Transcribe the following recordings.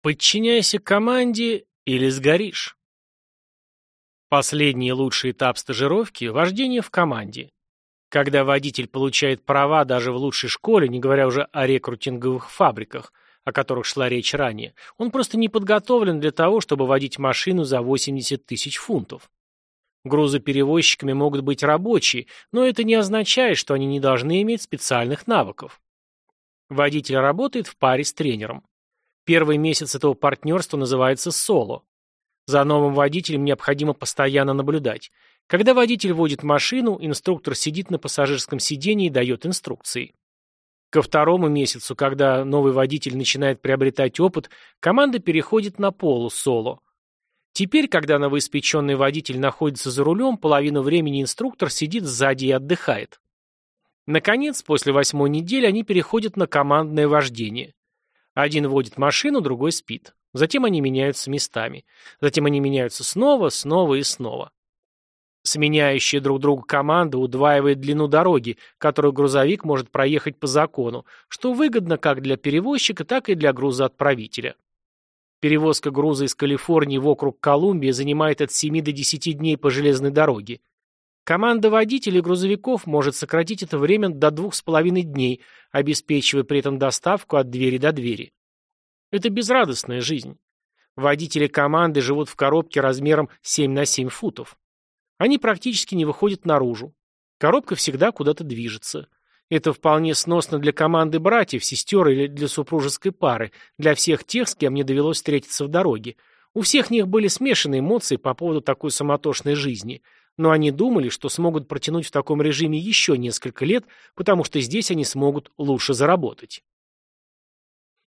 Подчиняйся команде или сгоришь. Последний лучший этап стажировки – вождение в команде. Когда водитель получает права даже в лучшей школе, не говоря уже о рекрутинговых фабриках, о которых шла речь ранее, он просто не подготовлен для того, чтобы водить машину за 80 тысяч фунтов. Грузоперевозчиками могут быть рабочие, но это не означает, что они не должны иметь специальных навыков. Водитель работает в паре с тренером. Первый месяц этого партнерства называется соло. За новым водителем необходимо постоянно наблюдать. Когда водитель водит машину, инструктор сидит на пассажирском сиденье и дает инструкции. Ко второму месяцу, когда новый водитель начинает приобретать опыт, команда переходит на полу-соло. Теперь, когда новоиспеченный водитель находится за рулем, половину времени инструктор сидит сзади и отдыхает. Наконец, после восьмой недели они переходят на командное вождение. Один водит машину, другой спит. Затем они меняются местами. Затем они меняются снова, снова и снова. Сменяющие друг друга команды удваивает длину дороги, которую грузовик может проехать по закону, что выгодно как для перевозчика, так и для грузоотправителя. Перевозка груза из Калифорнии в округ Колумбия занимает от 7 до 10 дней по железной дороге. Команда водителей грузовиков может сократить это время до двух с половиной дней, обеспечивая при этом доставку от двери до двери. Это безрадостная жизнь. Водители команды живут в коробке размером 7 на 7 футов. Они практически не выходят наружу. Коробка всегда куда-то движется. Это вполне сносно для команды братьев, сестер или для супружеской пары, для всех тех, с кем мне довелось встретиться в дороге. У всех них были смешанные эмоции по поводу такой самотошной жизни – но они думали, что смогут протянуть в таком режиме еще несколько лет, потому что здесь они смогут лучше заработать.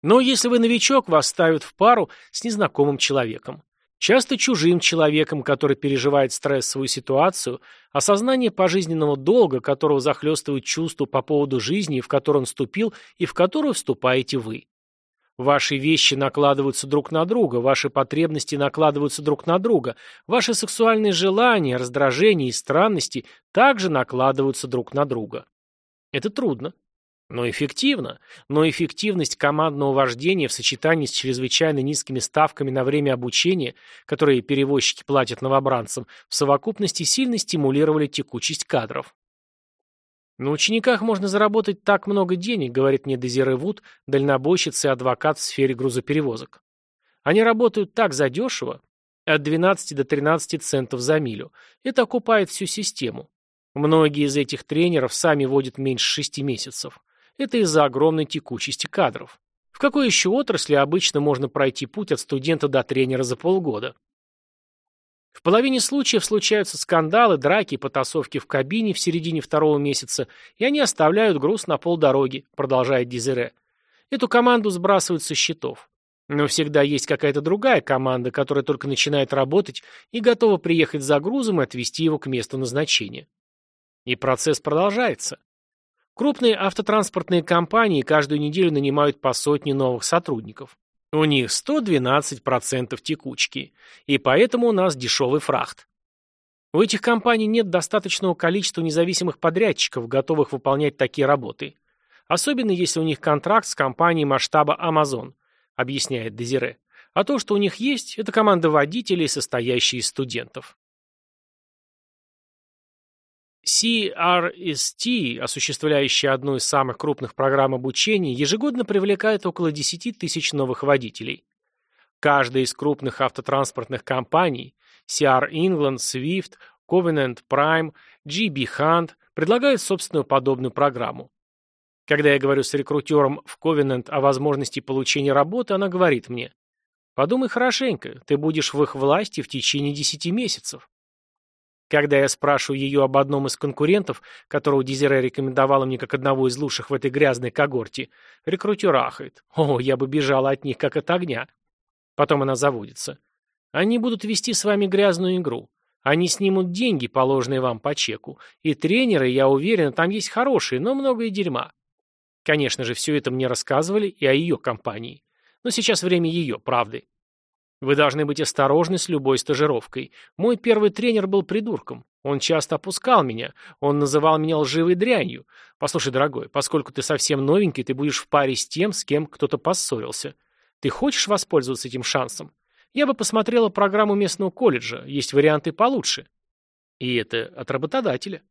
Но если вы новичок, вас ставят в пару с незнакомым человеком. Часто чужим человеком, который переживает стрессовую ситуацию, осознание пожизненного долга, которого захлестывает чувство по поводу жизни, в которую он вступил и в которую вступаете вы. Ваши вещи накладываются друг на друга, ваши потребности накладываются друг на друга, ваши сексуальные желания, раздражения и странности также накладываются друг на друга. Это трудно, но эффективно. Но эффективность командного вождения в сочетании с чрезвычайно низкими ставками на время обучения, которые перевозчики платят новобранцам, в совокупности сильно стимулировали текучесть кадров. На учениках можно заработать так много денег, говорит мне Дезире Вуд, дальнобойщица и адвокат в сфере грузоперевозок. Они работают так задешево, от 12 до 13 центов за милю. Это окупает всю систему. Многие из этих тренеров сами водят меньше 6 месяцев. Это из-за огромной текучести кадров. В какой еще отрасли обычно можно пройти путь от студента до тренера за полгода? В половине случаев случаются скандалы, драки потасовки в кабине в середине второго месяца, и они оставляют груз на полдороги, продолжает Дизере. Эту команду сбрасывают со счетов. Но всегда есть какая-то другая команда, которая только начинает работать и готова приехать за грузом и отвезти его к месту назначения. И процесс продолжается. Крупные автотранспортные компании каждую неделю нанимают по сотне новых сотрудников. У них 112% текучки, и поэтому у нас дешевый фрахт. У этих компаний нет достаточного количества независимых подрядчиков, готовых выполнять такие работы. Особенно если у них контракт с компанией масштаба Amazon, объясняет Дезире. А то, что у них есть, это команда водителей, состоящая из студентов. CRST, осуществляющая одну из самых крупных программ обучения, ежегодно привлекает около 10 тысяч новых водителей. Каждая из крупных автотранспортных компаний CR England, Swift, Covenant Prime, GB Hunt предлагает собственную подобную программу. Когда я говорю с рекрутером в Covenant о возможности получения работы, она говорит мне, подумай хорошенько, ты будешь в их власти в течение 10 месяцев. Когда я спрашиваю ее об одном из конкурентов, которого Дезире рекомендовала мне как одного из лучших в этой грязной когорте, рекрутер ахает. О, я бы бежала от них, как от огня. Потом она заводится. Они будут вести с вами грязную игру. Они снимут деньги, положенные вам по чеку. И тренеры, я уверена, там есть хорошие, но много и дерьма. Конечно же, все это мне рассказывали и о ее компании. Но сейчас время ее правды. Вы должны быть осторожны с любой стажировкой. Мой первый тренер был придурком. Он часто опускал меня. Он называл меня лживой дрянью. Послушай, дорогой, поскольку ты совсем новенький, ты будешь в паре с тем, с кем кто-то поссорился. Ты хочешь воспользоваться этим шансом? Я бы посмотрела программу местного колледжа, есть варианты получше. И это от работодателя.